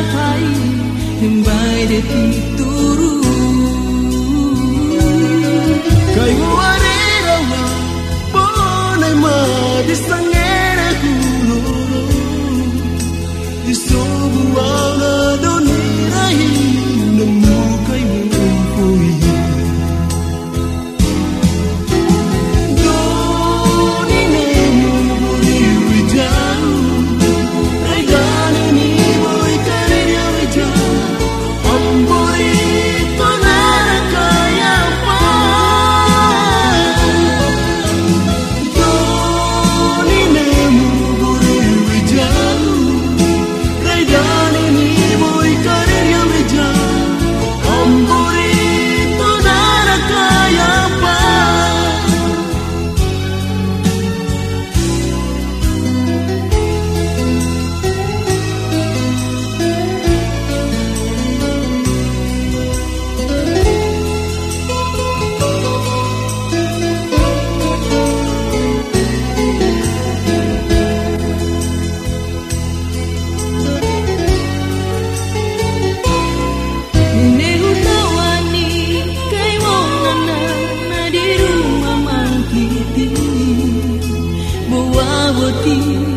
bawa boti rora kai himbai de ti turu kai wari rawa bonai ma disangere kulo Come 哇，我的！